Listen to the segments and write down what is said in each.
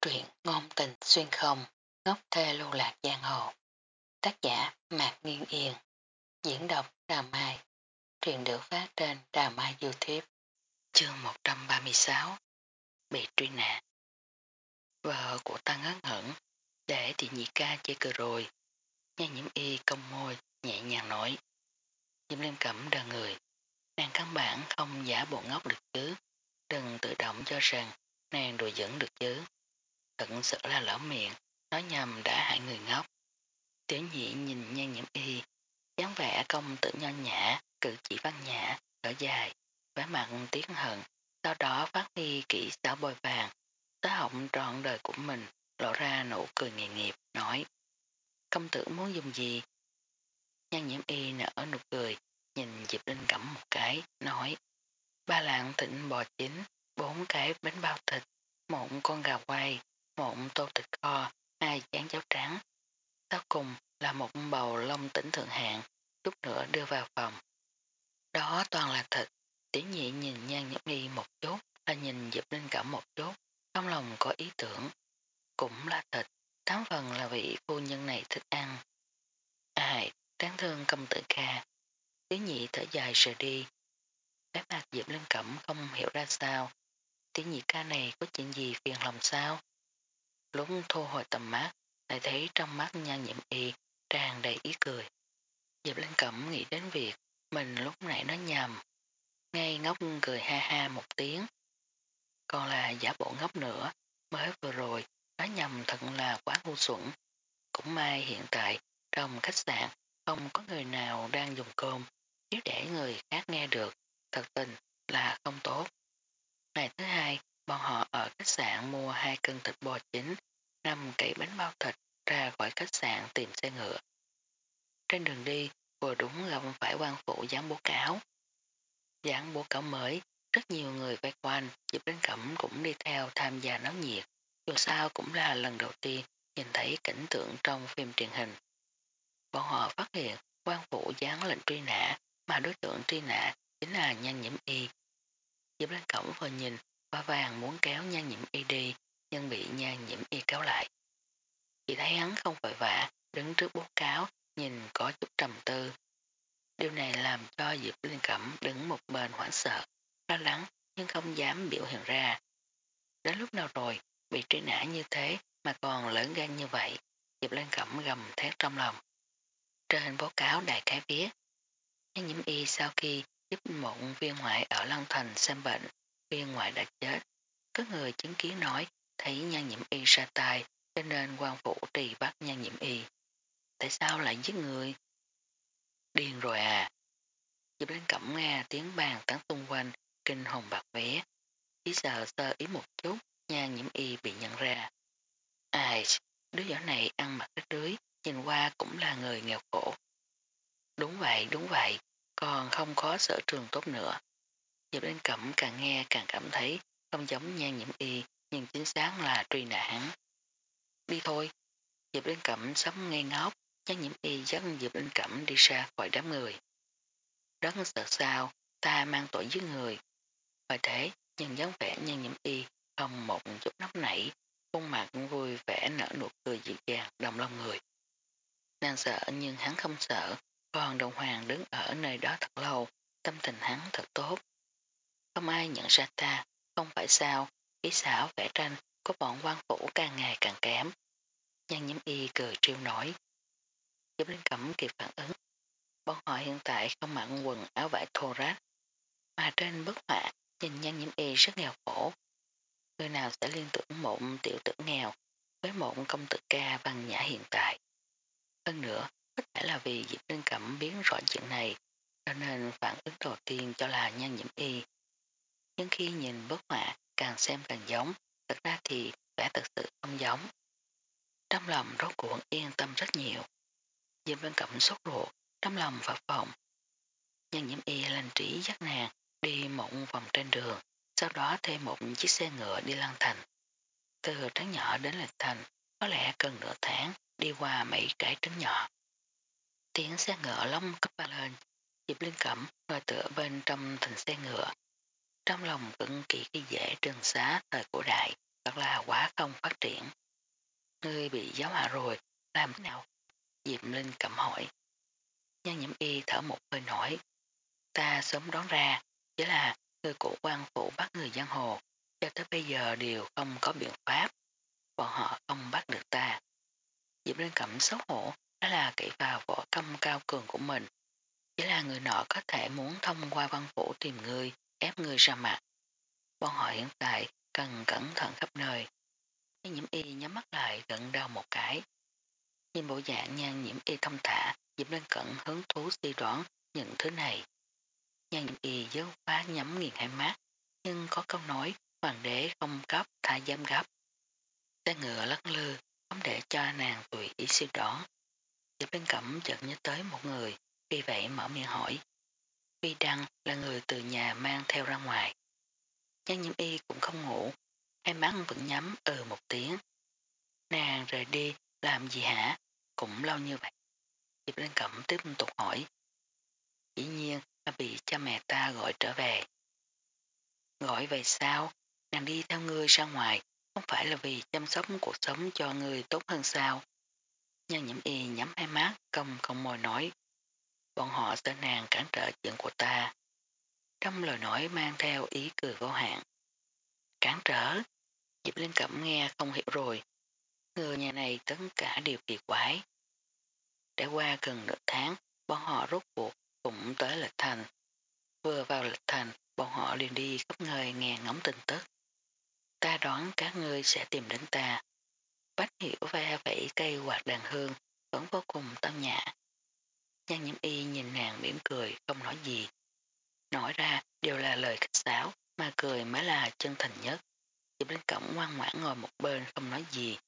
Truyện ngôn tình xuyên không, ngốc thê lưu lạc giang hồ. Tác giả Mạc Nghiên Yên. Diễn đọc Đà Mai. Truyện được phát trên Đà Mai Youtube. Chương 136 Bị truy nã Vợ của Tăng Ngất hận để thì nhị ca chơi cờ rồi. Nha nhiễm y công môi nhẹ nhàng nói. Diễm Linh Cẩm đờ người. Nàng căn bản không giả bộ ngốc được chứ. Đừng tự động cho rằng nàng đùa dẫn được chứ thật sự là lỡ miệng, nói nhầm đã hại người ngốc. Tiểu nhị nhìn nhan nhiễm y, dáng vẻ công tử nho nhã, cử chỉ văn nhã, thở dài, vẻ mặt tiếc hận, sau đó phát huy kỹ xảo bồi vàng, tá họng trọn đời của mình, lộ ra nụ cười nghề nghiệp, nói Công tử muốn dùng gì? Nhan nhiễm y nở nụ cười, nhìn Diệp Linh Cẩm một cái, nói Ba lạng thịnh bò chín, bốn cái bánh bao thịt, một con gà quay, một tô thịt kho, hai chén cháo trắng. Sau cùng là một bầu lông tỉnh thượng hạng, chút nữa đưa vào phòng. Đó toàn là thịt, tiểu nhị nhìn nhan nhẫn y một chút, là nhìn dịp lên cả một chút, trong lòng có ý tưởng. Cũng là thịt, tám phần là vị phu nhân này thích ăn. Ai, đáng thương công tử ca. Tiểu nhị thở dài rời đi. Cái mặt dịp lên Cẩm không hiểu ra sao. Tiểu nhị ca này có chuyện gì phiền lòng sao? Lúc thu hồi tầm mắt, lại thấy trong mắt nha nhiễm y tràn đầy ý cười. Diệp Linh Cẩm nghĩ đến việc mình lúc nãy nói nhầm. Ngay ngốc cười ha ha một tiếng. Còn là giả bộ ngốc nữa, mới vừa rồi nói nhầm thật là quá ngu xuẩn. Cũng may hiện tại trong khách sạn không có người nào đang dùng cơm, nếu để người khác nghe được, thật tình là không tốt. Ngày thứ hai, bọn họ ở khách sạn mua hai cân thịt bò chính, năm cậy bánh bao thịt ra khỏi khách sạn tìm xe ngựa. Trên đường đi, vừa đúng gặp phải quan phụ dán bố cáo. Dán bố cáo mới, rất nhiều người vây quanh, dịp Đến Cẩm cũng đi theo tham gia náo nhiệt. Dù sao cũng là lần đầu tiên nhìn thấy cảnh tượng trong phim truyền hình. Bọn họ phát hiện quan phụ dán lệnh truy nã, mà đối tượng truy nã chính là nhan nhiễm y. Diệp Lan Cẩm vừa nhìn và vàng muốn kéo nhan nhiễm y đi, nhưng bị nhan nhiễm y kéo lại. Chỉ thấy hắn không vội vã, đứng trước bố cáo, nhìn có chút trầm tư. Điều này làm cho Diệp Linh Cẩm đứng một bên hoảng sợ, lo lắng nhưng không dám biểu hiện ra. Đến lúc nào rồi, bị truy nã như thế mà còn lớn gan như vậy, Diệp Linh Cẩm gầm thét trong lòng. Trên báo cáo đại cái viết, nhân nhiễm y sau khi giúp một viên ngoại ở Long Thành xem bệnh, viên ngoại đã chết. Có người chứng kiến nói thấy nhan nhiễm y ra tay cho nên quan phủ trì bắt nhan nhiễm y. Tại sao lại giết người? Điên rồi à? Diệp đến cẩm nghe tiếng bàn tán tung quanh kinh hồn bạc vé. Chỉ sợ sơ ý một chút nhan nhiễm y bị nhận ra. Ai, đứa nhỏ này ăn mặc rách rưới nhìn qua cũng là người nghèo khổ. Đúng vậy, đúng vậy, còn không có sở trường tốt nữa. Diệp linh cẩm càng nghe càng cảm thấy không giống nhan nhiễm y nhưng chính xác là truy nã hắn. Đi thôi. Diệp Linh Cẩm sắm ngay ngốc, nhan nhiễm y dẫn Diệp Linh Cẩm đi ra khỏi đám người. Rất sợ sao, ta mang tội giết người. và thế, nhưng dáng vẻ nhan nhiễm y không một chút nóng nảy, khuôn mặt vui vẻ nở nụ cười dịu dàng đồng lòng người. Nàng sợ nhưng hắn không sợ, còn đồng hoàng đứng ở nơi đó thật lâu, tâm tình hắn thật tốt. Không ai nhận ra ta, không phải sao, kỹ xảo vẽ tranh của bọn quan phủ càng ngày càng kém. Nhan nhiễm y cười trêu nổi. Giúp Linh Cẩm kịp phản ứng. Bọn họ hiện tại không mặc quần áo vải thô rách. Mà trên bức họa nhìn nhan nhiễm y rất nghèo khổ. Người nào sẽ liên tưởng một tiểu tử nghèo với một công tử ca văn nhã hiện tại. Hơn nữa, có thể là vì Diệp Linh Cẩm biến rõ chuyện này cho nên phản ứng đầu tiên cho là nhan nhiễm y. Nhưng khi nhìn bức họa càng xem càng giống, thật ra thì vẻ thật sự không giống. Trong lòng rốt cuộn yên tâm rất nhiều. Diệp Văn Cẩm sốt ruột, trong lòng phập phòng. Nhân nhiễm y lên trí dắt nàng đi một vòng trên đường, sau đó thuê một chiếc xe ngựa đi lăng thành. Từ trấn nhỏ đến lịch thành, có lẽ cần nửa tháng đi qua mấy cái trấn nhỏ. Tiếng xe ngựa lông cấp ba lên, Diệp Linh Cẩm ngồi tựa bên trong thành xe ngựa, trong lòng cực kỳ khi dễ trường xá thời cổ đại, thật là quá không phát triển. giáo hạ rồi, làm thế nào? Diệp Linh cầm hỏi. Nhân nhiễm y thở một hơi nổi. Ta sớm đoán ra, chỉ là người cổ quan phủ bắt người giang hồ, cho tới bây giờ đều không có biện pháp. Bọn họ không bắt được ta. Diệp Linh cảm xấu hổ, đó là kỹ vào võ công cao cường của mình. Chỉ là người nọ có thể muốn thông qua văn phủ tìm người, ép người ra mặt. Bọn họ hiện tại cần cẩn thận khắp nơi. Nhan nhiễm y nhắm mắt lại gần đau một cái. Nhìn bộ dạng nhan nhiễm y thông thả, dịp lên cẩn hứng thú suy đoán những thứ này. Nhan nhiễm y dấu phá nhắm nghiền hai mắt, nhưng có câu nói hoàng đế không cấp tha dám gấp. Xe ngựa lắc lư, không để cho nàng tùy ý suy đoán. Dịp lên cẩm chợt nhớ tới một người, vì vậy mở miệng hỏi. Vi Đăng là người từ nhà mang theo ra ngoài. Nhan nhiễm y cũng không ngủ, hai mắt vẫn nhắm ừ một tiếng. Nàng rời đi, làm gì hả? Cũng lâu như vậy. Diệp Linh Cẩm tiếp tục hỏi. Dĩ nhiên là bị cha mẹ ta gọi trở về. Gọi về sao? Nàng đi theo ngươi ra ngoài, không phải là vì chăm sóc cuộc sống cho người tốt hơn sao? Nhan nhiễm y nhắm hai mắt, công công môi nói. Bọn họ sẽ nàng cản trở chuyện của ta. Trong lời nói mang theo ý cười vô hạn. Cản trở? Diệp Linh Cẩm nghe không hiểu rồi. Người nhà này tất cả đều kỳ quái. Đã qua gần nửa tháng, bọn họ rốt cuộc cũng tới lịch thành. Vừa vào lịch thành, bọn họ liền đi khắp nơi nghe ngóng tin tức. Ta đoán các ngươi sẽ tìm đến ta. Bách hiểu ve vẫy cây quạt đàn hương vẫn vô cùng tâm nhã. Nhan nhiễm y nhìn nàng mỉm cười không nói gì. Nói ra đều là lời khách sáo mà cười mới là chân thành nhất. Diệp Linh Cẩm ngoan ngoãn ngồi một bên không nói gì.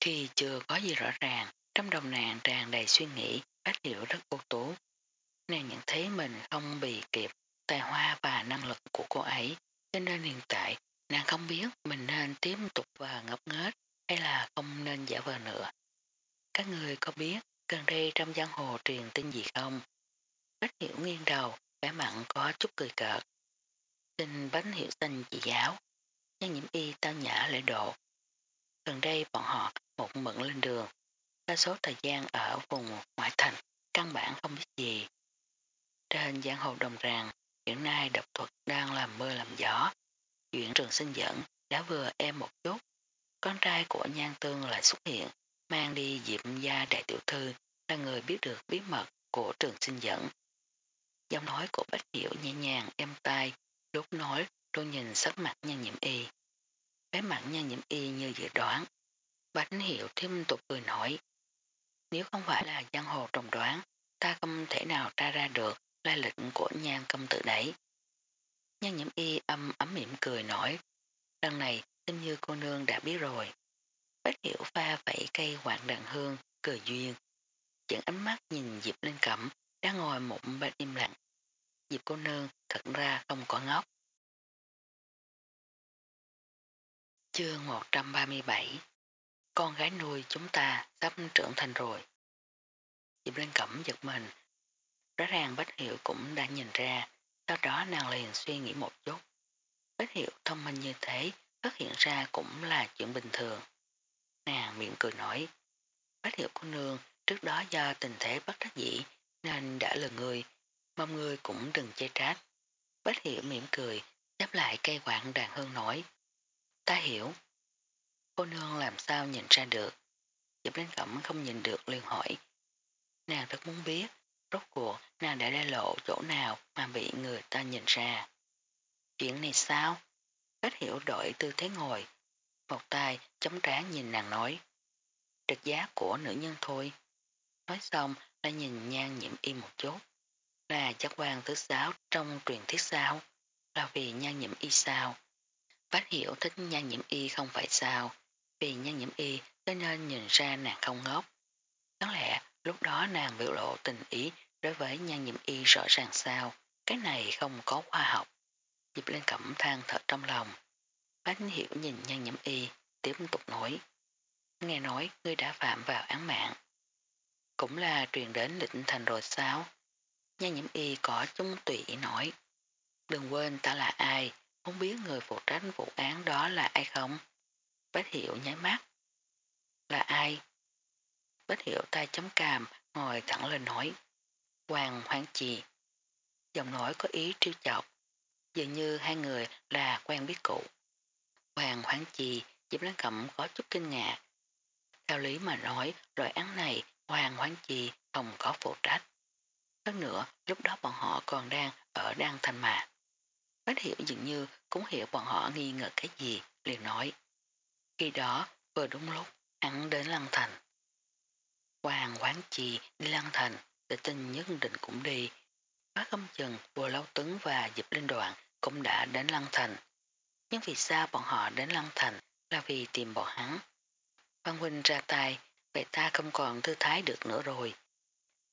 Khi chưa có gì rõ ràng, trong đầu nàng tràn đầy suy nghĩ, phát hiểu rất cô tú Nàng nhận thấy mình không bị kịp tài hoa và năng lực của cô ấy, cho nên hiện tại nàng không biết mình nên tiếp tục và ngốc nghếch hay là không nên giả vờ nữa. Các người có biết gần đây trong giang hồ truyền tin gì không? Bách hiểu nghiêng đầu, vẻ mặn có chút cười cợt. Xin bánh hiểu xanh chị giáo, nhân nhiễm y tao nhã lễ độ. Gần đây bọn họ một mẫn lên đường, đa số thời gian ở vùng ngoại thành, căn bản không biết gì. Trên giang hồ đồng ràng, hiện nay độc thuật đang làm mưa làm gió. Chuyện trường sinh dẫn đã vừa em một chút, con trai của nhan tương lại xuất hiện, mang đi diệm gia đại tiểu thư là người biết được bí mật của trường sinh dẫn. Giọng nói của Bách Hiểu nhẹ nhàng êm tai, lúc nói tôi nhìn sắc mặt nhan nhiễm y. Bé mặt nhan nhiễm y như dự đoán. Bách Hiểu thêm tục cười nói. Nếu không phải là giang hồ trồng đoán, ta không thể nào tra ra được lai lịch của nhan công tử đấy. Nhan nhiễm y âm ấm mỉm cười nói. Lần này, xem như cô nương đã biết rồi. Bách Hiểu pha vẫy cây quạng đàn hương, cười duyên. Chẳng ánh mắt nhìn Diệp lên cẩm, đang ngồi một bên im lặng. Diệp cô nương thật ra không có ngốc. Chương 137 Con gái nuôi chúng ta sắp trưởng thành rồi. Diệp lên cẩm giật mình. Rõ ràng Bách Hiệu cũng đã nhìn ra, sau đó nàng liền suy nghĩ một chút. Bách Hiệu thông minh như thế, phát hiện ra cũng là chuyện bình thường. Nàng miệng cười nói, Bách Hiệu cô nương trước đó do tình thế bất đắc dĩ nên đã lừa người, mong người cũng đừng chê trách. Bách Hiệu mỉm cười, đáp lại cây quạng đàn hương nói, ta hiểu. Cô nương làm sao nhìn ra được. dịp lên Cẩm không nhìn được liền hỏi. Nàng rất muốn biết, rốt cuộc nàng đã ra lộ chỗ nào mà bị người ta nhìn ra. Chuyện này sao? Bách hiểu đổi tư thế ngồi. Một tay chống trán nhìn nàng nói. Trực giá của nữ nhân thôi. Nói xong lại nhìn nhan nhiễm y một chút. Là giác quan thứ sáu trong truyền thuyết sao? Là vì nhan nhiễm y sao? Bách hiểu thích nhan nhiễm y không phải sao? Vì nhan nhiễm y cho nên nhìn ra nàng không ngốc. Đáng lẽ lúc đó nàng biểu lộ tình ý đối với nhan nhiễm y rõ ràng sao? Cái này không có khoa học. Dịp lên cẩm than thở trong lòng. Bách hiểu nhìn nhan nhiễm y, tiếp tục nói. Nghe nói ngươi đã phạm vào án mạng. Cũng là truyền đến lĩnh thành rồi sao? Nhan nhiễm y có chung tùy ý nói. Đừng quên ta là ai, không biết người phụ trách vụ án đó là ai không? Bách hiểu nháy mắt. Là ai? Bách Hiểu tay chấm càm, ngồi thẳng lên nói. Hoàng hoang trì. Giọng nói có ý triêu chọc. Dường như hai người là quen biết cũ. Hoàng hoang Chi, Diệp Lan Cẩm có chút kinh ngạc. Theo lý mà nói, loại án này Hoàng hoang Chi không có phụ trách. Hơn nữa, lúc đó bọn họ còn đang ở Đan Thanh mà. Bách hiểu dường như cũng hiểu bọn họ nghi ngờ cái gì, liền nói. Khi đó, vừa đúng lúc, hắn đến Lăng Thành. Hoàng quán trì đi Lăng Thành, để tin nhất định cũng đi. Bác âm chừng vừa lâu tấn và dịp linh đoạn cũng đã đến Lăng Thành. Nhưng vì sao bọn họ đến Lăng Thành là vì tìm bọn hắn. Văn Huynh ra tay, vậy ta không còn thư thái được nữa rồi.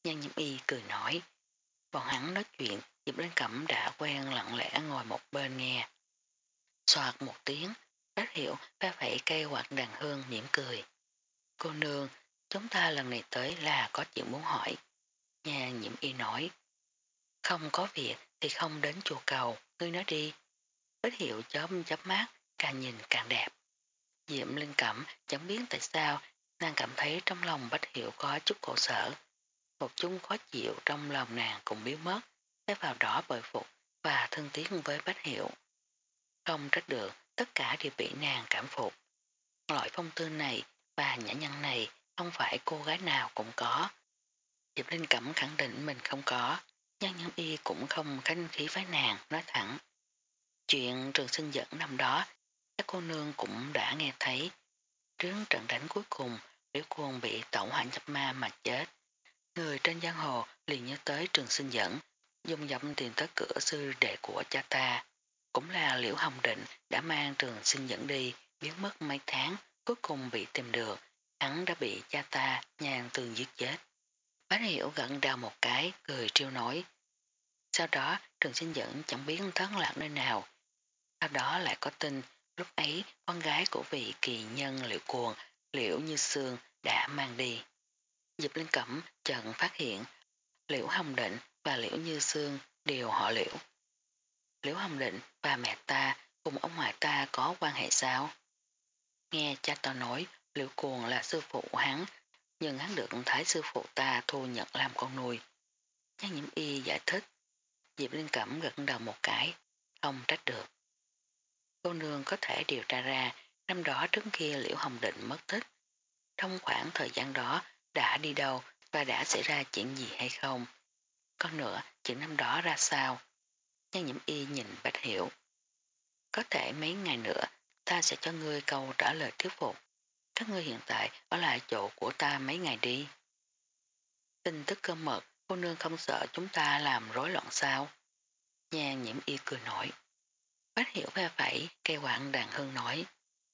Nhan nhiễm y cười nói. Bọn hắn nói chuyện, Diệp Linh Cẩm đã quen lặng lẽ ngồi một bên nghe. Xoạt một tiếng, bác hiểu pha phẩy cây hoặc đàn hương mỉm cười. Cô nương, chúng ta lần này tới là có chuyện muốn hỏi. Nhà nhiễm y nói. Không có việc thì không đến chùa cầu, ngươi nói đi. Bách hiệu chớm chớp mát, càng nhìn càng đẹp. Diệm Linh Cẩm chẳng biết tại sao nàng cảm thấy trong lòng Bách Hiệu có chút khổ sở. Một chút khó chịu trong lòng nàng cũng biến mất, cái vào đó bồi phục và thân thiết với Bách Hiệu. Không trách được, tất cả đều bị nàng cảm phục. Loại phong tư này và nhã nhân này không phải cô gái nào cũng có. Diệp Linh Cẩm khẳng định mình không có, nhân nhân y cũng không khánh khí với nàng, nói thẳng. Chuyện trường sinh dẫn năm đó, các cô nương cũng đã nghe thấy. Trước trận đánh cuối cùng, Liễu Quân bị tổng hoạn nhập ma mà chết. Người trên giang hồ liền nhớ tới trường sinh dẫn, dung dẫm tìm tới cửa sư đệ của cha ta. Cũng là Liễu Hồng Định đã mang trường sinh dẫn đi, biến mất mấy tháng, cuối cùng bị tìm được, hắn đã bị cha ta nhàn tường giết chết. Bác hiểu gận đau một cái, cười triêu nói. Sau đó trường sinh dẫn chẳng biết thất lạc nơi nào. Sau đó lại có tin, lúc ấy con gái của vị kỳ nhân liệu cuồng, liễu như xương đã mang đi. Diệp lên Cẩm chợt phát hiện Liễu Hồng Định và Liễu Như xương đều họ Liễu. Liễu Hồng Định và mẹ ta cùng ông ngoại ta có quan hệ sao? Nghe cha ta nói Liễu Cuồng là sư phụ hắn nhưng hắn được thái sư phụ ta thu nhận làm con nuôi. Nhan nhiễm y giải thích Diệp Linh Cẩm gật đầu một cái không trách được. Cô nương có thể điều tra ra năm đó trước kia Liễu Hồng Định mất tích. Trong khoảng thời gian đó đã đi đâu và đã xảy ra chuyện gì hay không. Còn nữa, chuyện năm đó ra sao? Nhân nhiễm y nhìn Bách Hiểu. Có thể mấy ngày nữa, ta sẽ cho ngươi câu trả lời thuyết phục. Các ngươi hiện tại ở lại chỗ của ta mấy ngày đi. Tin tức cơ mật, cô nương không sợ chúng ta làm rối loạn sao? Nhan nhiễm y cười nổi. Bách Hiểu phe phẩy, cây quạng đàn hương nói.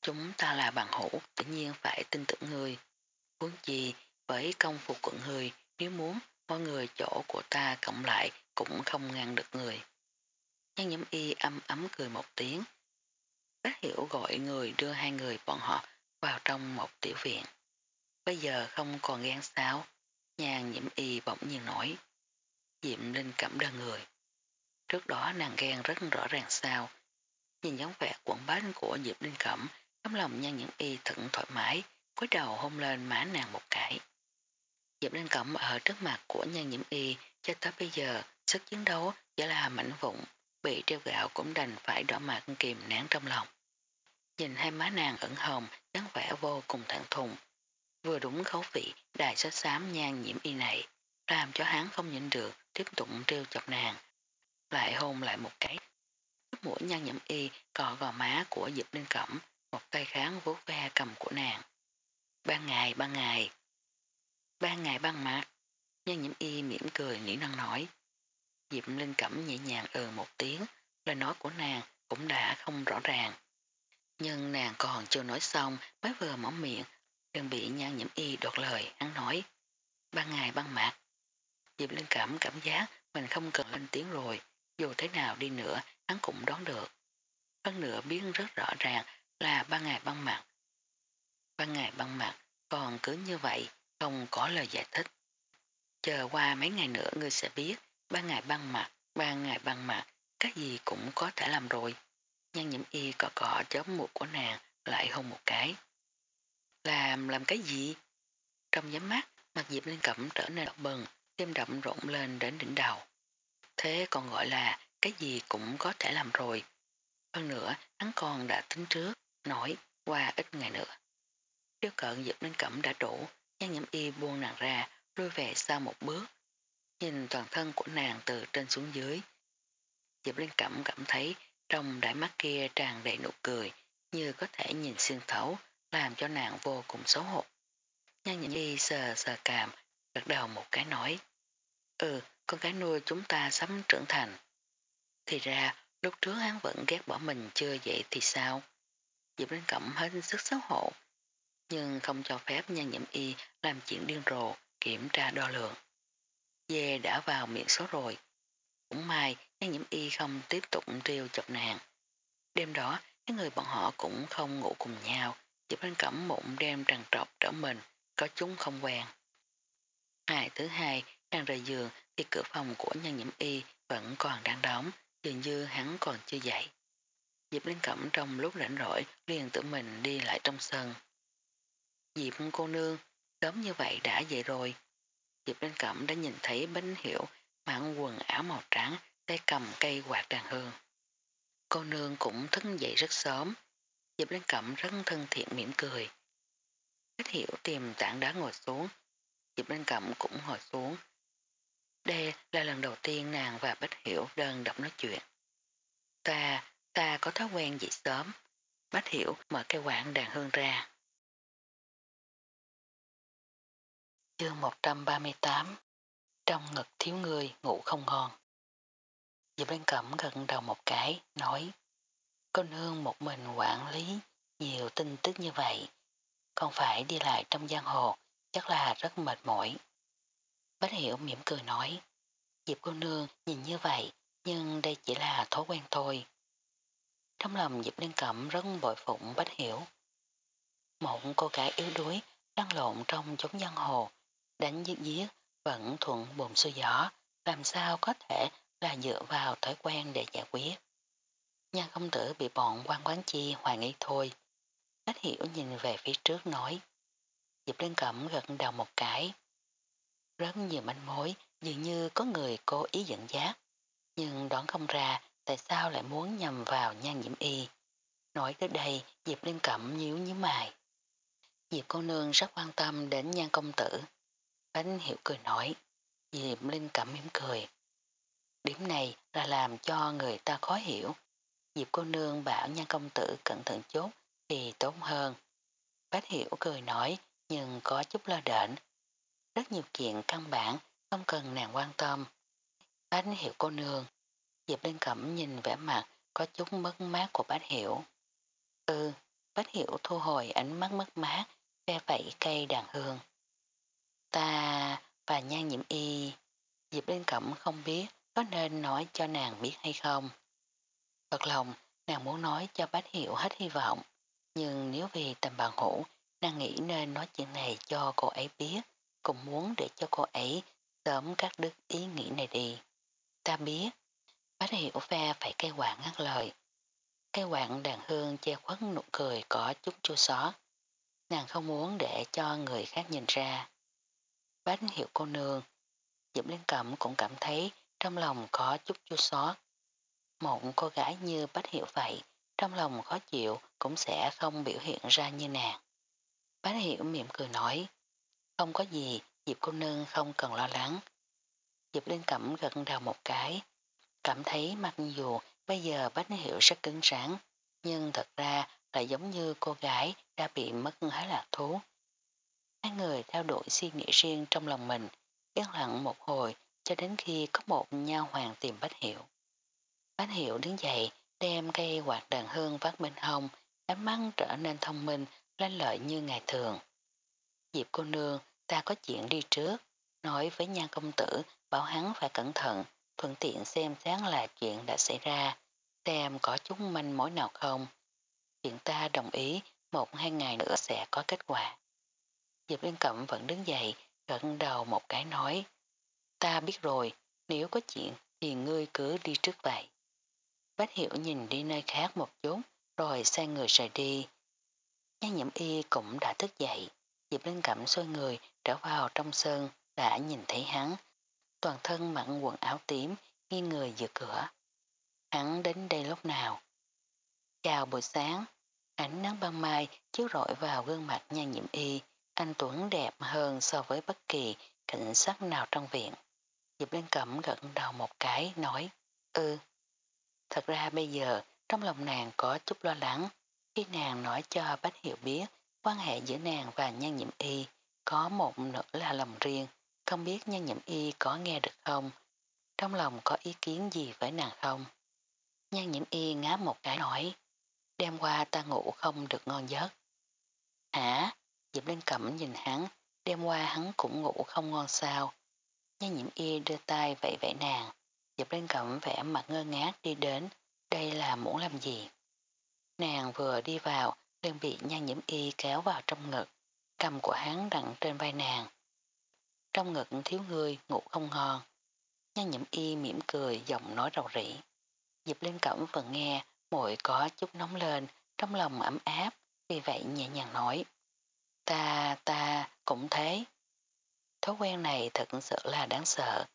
Chúng ta là bằng hữu, tự nhiên phải tin tưởng người. Muốn gì, với công phục của người, nếu muốn, mọi người chỗ của ta cộng lại cũng không ngăn được người. Nhân nhiễm y âm ấm cười một tiếng. Bác hiểu gọi người đưa hai người bọn họ vào trong một tiểu viện. Bây giờ không còn ghen sao, nhàn nhiễm y bỗng nhiên nổi. Diệm linh cảm đơn người. Trước đó nàng ghen rất rõ ràng sao. Nhìn dáng vẻ quẩn bánh của Diệp Linh Cẩm, tấm lòng nhan những y thận thoải mái, cúi đầu hôn lên má nàng một cái. Diệp Linh Cẩm ở trước mặt của nhan nhiễm y cho tới bây giờ sức chiến đấu chỉ là mảnh vụn bị treo gạo cũng đành phải đỏ mặt kìm nén trong lòng. Nhìn hai má nàng ẩn hồng dáng vẻ vô cùng thẳng thùng vừa đúng khấu vị đài sách xám nhan nhiễm y này làm cho hắn không nhịn được tiếp tục treo chọc nàng lại hôn lại một cái mũi nhan nhiễm y cò gò má của Diệp Linh Cẩm, một tay kháng vuốt ve cầm của nàng. Ban ngày ban ngày. Ban ngày ban mặt nhân nhiễm y mỉm cười nỉ năng nói. Diệp Linh Cẩm nhẹ nhàng ừ một tiếng, lời nói của nàng cũng đã không rõ ràng. Nhưng nàng còn chưa nói xong, mới vừa mở miệng đừng bị nhan nhiễm y đột lời, hắn nói ban ngày ban mặt. Diệp Linh Cẩm cảm giác mình không cần lên tiếng rồi dù thế nào đi nữa hắn cũng đoán được hơn nữa biết rất rõ ràng là ban ngày ban mặt ban ngày ban mặt còn cứ như vậy, không có lời giải thích. Chờ qua mấy ngày nữa ngươi sẽ biết, ban ngày ban mặt, ban ngày ban mặt, cái gì cũng có thể làm rồi. Nhan nhiễm y cọ cọ chớp một của nàng lại hôn một cái. Làm, làm cái gì? Trong giám mắt, mặt dịp lên Cẩm trở nên bừng, tim đậm rộn lên đến đỉnh đầu. Thế còn gọi là cái gì cũng có thể làm rồi. Hơn nữa, hắn còn đã tính trước, nói qua ít ngày nữa. Tiêu cận dịp Linh Cẩm đã đủ, nhan nhiễm y buông nàng ra, lui về sau một bước. Nhìn toàn thân của nàng từ trên xuống dưới. Dịp Linh Cẩm cảm thấy trong đại mắt kia tràn đầy nụ cười, như có thể nhìn xuyên thấu, làm cho nàng vô cùng xấu hổ. Nhan nhiễm y sờ sờ cảm, gật đầu một cái nói. Ừ, con gái nuôi chúng ta sắp trưởng thành. Thì ra, lúc trước hắn vẫn ghét bỏ mình chưa vậy thì sao? Diệp Linh Cẩm hết sức xấu hổ, nhưng không cho phép nhan nhiễm y làm chuyện điên rồ, kiểm tra đo lường. Dê đã vào miệng số rồi. Cũng may nhan nhiễm y không tiếp tục trêu chọc nàng. Đêm đó, cái người bọn họ cũng không ngủ cùng nhau, Diệp Linh Cẩm mụn đem trằn trọc trở mình, có chúng không quen. Hai thứ hai, đang rời giường thì cửa phòng của nhân nhiễm y vẫn còn đang đóng, dường như hắn còn chưa dậy. Diệp Linh Cẩm trong lúc rảnh rỗi liền tự mình đi lại trong sân. Diệp cô nương, sớm như vậy đã dậy rồi. Diệp Linh Cẩm đã nhìn thấy Bánh Hiểu mặc quần áo màu trắng tay cầm cây quạt đàn hương. Cô nương cũng thức dậy rất sớm. Diệp Linh Cẩm rất thân thiện mỉm cười. Bánh Hiểu tìm tảng đá ngồi xuống. Diệp Linh Cẩm cũng ngồi xuống. Đây là lần đầu tiên nàng và Bách Hiểu đơn độc nói chuyện. Ta, ta có thói quen dậy sớm. Bách Hiểu mở cây quảng đàn hương ra. Chương 138 Trong ngực thiếu người ngủ không ngon. Diệp Linh Cẩm gần đầu một cái, nói Cô nương một mình quản lý nhiều tin tức như vậy. Còn phải đi lại trong giang hồ, chắc là rất mệt mỏi. Bách Hiểu mỉm cười nói Diệp cô nương nhìn như vậy, nhưng đây chỉ là thói quen thôi. Trong lòng Diệp liên Cẩm rất bội phụng Bách Hiểu. Một cô gái yếu đuối, lăn lộn trong chốn giang hồ, đánh giết giết, vẫn thuận bồn xuôi gió, làm sao có thể là dựa vào thói quen để giải quyết. Nhà công tử bị bọn quan quán chi hoài nghi thôi. Bách hiểu nhìn về phía trước nói. Diệp liên Cẩm gật đầu một cái. Rất nhiều manh mối, dường như có người cố ý dẫn dắt. Nhưng đoán không ra tại sao lại muốn nhầm vào nhan nhiễm y. Nói tới đây, Diệp liên Cẩm nhíu nhíu mày. Diệp cô nương rất quan tâm đến nhan công tử. Bánh hiểu cười nói. Diệp Linh Cẩm mỉm cười. Điểm này là làm cho người ta khó hiểu. Diệp cô nương bảo nhan công tử cẩn thận chốt thì tốt hơn. Bách hiểu cười nói nhưng có chút lo đệnh. Rất nhiều chuyện căn bản không cần nàng quan tâm. Bách hiểu cô nương. Diệp Linh Cẩm nhìn vẻ mặt có chút mất mát của bách hiểu. Ừ, bách hiểu thu hồi ánh mắt mất mát, ve vẫy cây đàn hương. Ta và nhan nhiễm y. Diệp Linh Cẩm không biết có nên nói cho nàng biết hay không. Thật lòng, nàng muốn nói cho bách hiểu hết hy vọng, nhưng nếu vì tầm bàn hữu, nàng nghĩ nên nói chuyện này cho cô ấy biết, cũng muốn để cho cô ấy sớm cắt đứt ý nghĩ này đi. Ta biết, bác hiểu phe phải cây quạng ngắt lời. Cây quạng đàn hương che khuất nụ cười có chút chua xót. Nàng không muốn để cho người khác nhìn ra. Bác hiểu cô nương, Diệp Liên Cẩm cũng cảm thấy trong lòng có chút chua xót. Một cô gái như bác Hiểu vậy, trong lòng khó chịu cũng sẽ không biểu hiện ra như nàng. Bác Hiểu mỉm cười nói, không có gì, Diệp cô nương không cần lo lắng. Diệp Linh Cẩm gật đầu một cái, cảm thấy mặc dù bây giờ Bách Hiểu rất cứng rắn, nhưng thật ra lại giống như cô gái đã bị mất hái lạc thú. Hai người theo đuổi suy nghĩ riêng trong lòng mình, yên lặng một hồi cho đến khi có một nha hoàng tìm Bách Hiểu. Bách Hiểu đứng dậy, đem cây quạt đàn hương vắt bên hông, ánh mắt trở nên thông minh, lên lợi như ngày thường. Diệp cô nương, ta có chuyện đi trước, nói với nhan công tử, bảo hắn phải cẩn thận, thuận tiện xem sáng là chuyện đã xảy ra, xem có chút manh mối nào không. Chuyện ta đồng ý, một hai ngày nữa sẽ có kết quả. Diệp Liên Cẩm vẫn đứng dậy, gật đầu một cái nói, ta biết rồi, nếu có chuyện thì ngươi cứ đi trước vậy. Bách hiểu nhìn đi nơi khác một chút, rồi sai người rời đi. Nhan nhiễm y cũng đã thức dậy, Diệp Linh Cẩm xoay người trở vào trong sân đã nhìn thấy hắn, toàn thân mặn quần áo tím, nghiêng người giữa cửa. Hắn đến đây lúc nào? Chào buổi sáng, ánh nắng ban mai chiếu rọi vào gương mặt nha nhiễm y, anh Tuấn đẹp hơn so với bất kỳ cảnh sát nào trong viện. Diệp linh Cẩm gật đầu một cái, nói, ư. Thật ra bây giờ, trong lòng nàng có chút lo lắng, khi nàng nói cho Bách Hiệu biết quan hệ giữa nàng và nhan nhiễm y có một nửa là lòng riêng, không biết nhan nhiễm y có nghe được không, trong lòng có ý kiến gì với nàng không. nhan nhiễm y ngáp một cái nói, đêm qua ta ngủ không được ngon giấc. Hả? Diệp Linh Cẩm nhìn hắn, đêm qua hắn cũng ngủ không ngon sao. nhan nhiễm y đưa tay vẫy vẫy nàng, Diệp Linh Cẩm vẽ mặt ngơ ngác đi đến, đây là muốn làm gì? Nàng vừa đi vào, liền bị nhan nhiễm y kéo vào trong ngực, cầm của hắn đặn trên vai nàng. Trong ngực thiếu người ngủ không ngon. Nhan nhiễm y mỉm cười giọng nói rầu rĩ. Diệp lên Cẩm vừa nghe, mội có chút nóng lên, trong lòng ấm áp, vì vậy nhẹ nhàng nói. Ta, ta, cũng thế. Thói quen này thật sự là đáng sợ.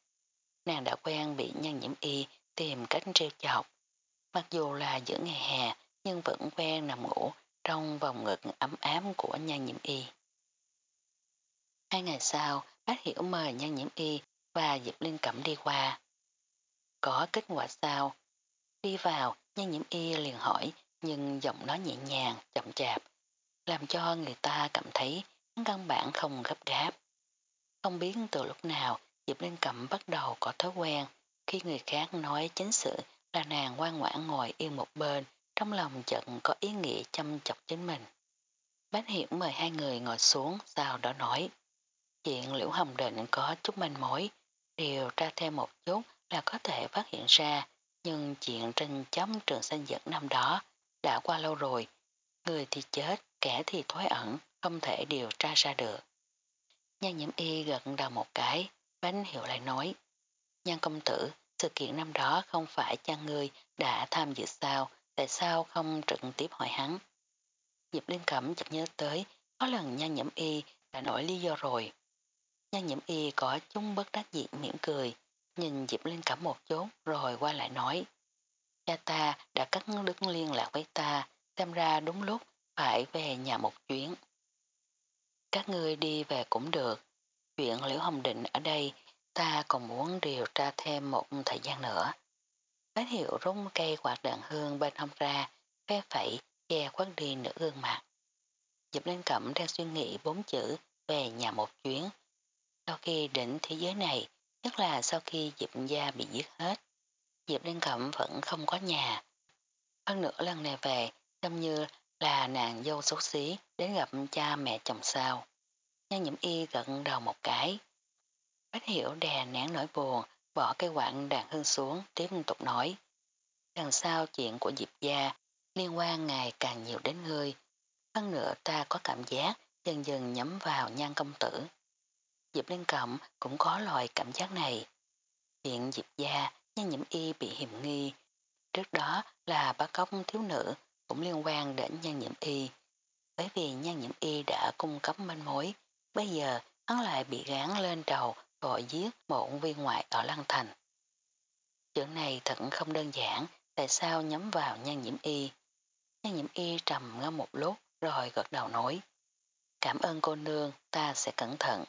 Nàng đã quen bị nhan nhiễm y tìm cách treo chọc. Mặc dù là giữa ngày hè, nhưng vẫn quen nằm ngủ trong vòng ngực ấm ám của nhân nhiễm y. Hai ngày sau, bác hiểu mời nhân nhiễm y và Diệp Linh Cẩm đi qua. Có kết quả sao? Đi vào, nhân nhiễm y liền hỏi, nhưng giọng nói nhẹ nhàng, chậm chạp, làm cho người ta cảm thấy căn bản không gấp gáp. Không biết từ lúc nào Diệp Linh Cẩm bắt đầu có thói quen khi người khác nói chính sự là nàng ngoan ngoãn ngồi yên một bên trong lòng giận có ý nghĩa chăm chọc chính mình. Bác hiểm mời hai người ngồi xuống, sau đó nói, chuyện Liễu Hồng Định có chút manh mối, điều tra thêm một chút là có thể phát hiện ra, nhưng chuyện trên chấm trường sinh dẫn năm đó đã qua lâu rồi người thì chết, kẻ thì thoái ẩn, không thể điều tra ra được. Nhan nhiễm y gật đầu một cái bánh hiệu lại nói, Nhan công tử, sự kiện năm đó không phải cha ngươi đã tham dự sao tại sao không trực tiếp hỏi hắn. Diệp Linh Cẩm chợt nhớ tới, có lần nha nhiễm y đã nổi lý do rồi. Nha nhiễm y có chung bất đắc dĩ mỉm cười, nhìn Diệp Linh Cẩm một chút rồi qua lại nói. Cha ta đã cắt đứt liên lạc với ta, xem ra đúng lúc phải về nhà một chuyến. Các ngươi đi về cũng được, chuyện Liễu Hồng Định ở đây ta còn muốn điều tra thêm một thời gian nữa. Bác hiệu rung cây quạt đạn hương bên hông ra, phe phẩy, che khuất đi nửa gương mặt. Diệp lên Cẩm đang suy nghĩ bốn chữ về nhà một chuyến. Sau khi đỉnh thế giới này, nhất là sau khi Diệp Gia bị giết hết, Diệp liên Cẩm vẫn không có nhà. Hơn nữa lần này về, trông như là nàng dâu xấu xí đến gặp cha mẹ chồng sao. Nhân nhiễm y gận đầu một cái. Bách hiểu đè nén nỗi buồn, bỏ cây quạng đàn hương xuống, tiếp tục nói. Đằng sau chuyện của Diệp gia liên quan ngày càng nhiều đến ngươi. Hơn nữa ta có cảm giác dần dần nhắm vào nhan công tử. Diệp Liên Cẩm cũng có loại cảm giác này. Hiện Diệp gia nhan nhiễm y bị hiểm nghi. Trước đó là bác cốc thiếu nữ cũng liên quan đến nhan nhiễm y. Bởi vì nhan nhiễm y đã cung cấp manh mối, bây giờ hắn lại bị gán lên đầu gọi giết một viên ngoại ở Lăng Thành. Chuyện này thật không đơn giản, tại sao nhắm vào nhan nhiễm y. Nhan nhiễm y trầm ngâm một lúc rồi gật đầu nói. Cảm ơn cô nương, ta sẽ cẩn thận.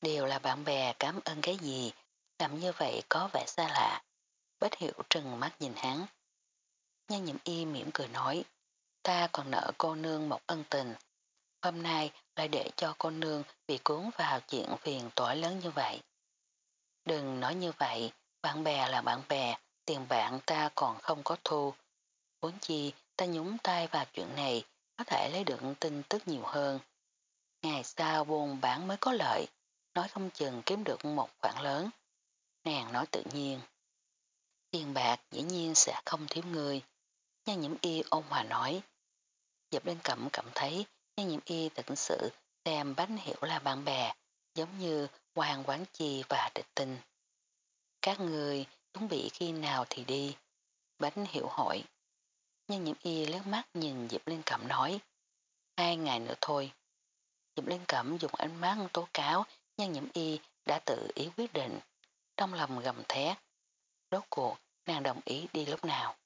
Đều là bạn bè cảm ơn cái gì, làm như vậy có vẻ xa lạ. Bách hiệu trừng mắt nhìn hắn. Nhan nhiễm y mỉm cười nói, ta còn nợ cô nương một ân tình. Hôm nay lại để cho cô nương bị cuốn vào chuyện phiền toái lớn như vậy. Đừng nói như vậy, bạn bè là bạn bè, tiền bạn ta còn không có thu. Vốn chi ta nhúng tay vào chuyện này có thể lấy được tin tức nhiều hơn. Ngày sau buôn bán mới có lợi, nói không chừng kiếm được một khoản lớn. Nàng nói tự nhiên. Tiền bạc dĩ nhiên sẽ không thiếu người. Nhan nhiễm y ôn hòa nói. Dập lên cẩm cảm thấy nhan nhiệm y thật sự xem bánh hiểu là bạn bè, giống như hoàng quán chi và địch tinh. Các người chuẩn bị khi nào thì đi. Bánh hiểu hỏi. Nhân nhiễm y lướt mắt nhìn Diệp Linh Cẩm nói. Hai ngày nữa thôi. Diệp Liên Cẩm dùng ánh mắt tố cáo nhân nhiễm y đã tự ý quyết định. Trong lòng gầm thét. Rốt cuộc nàng đồng ý đi lúc nào.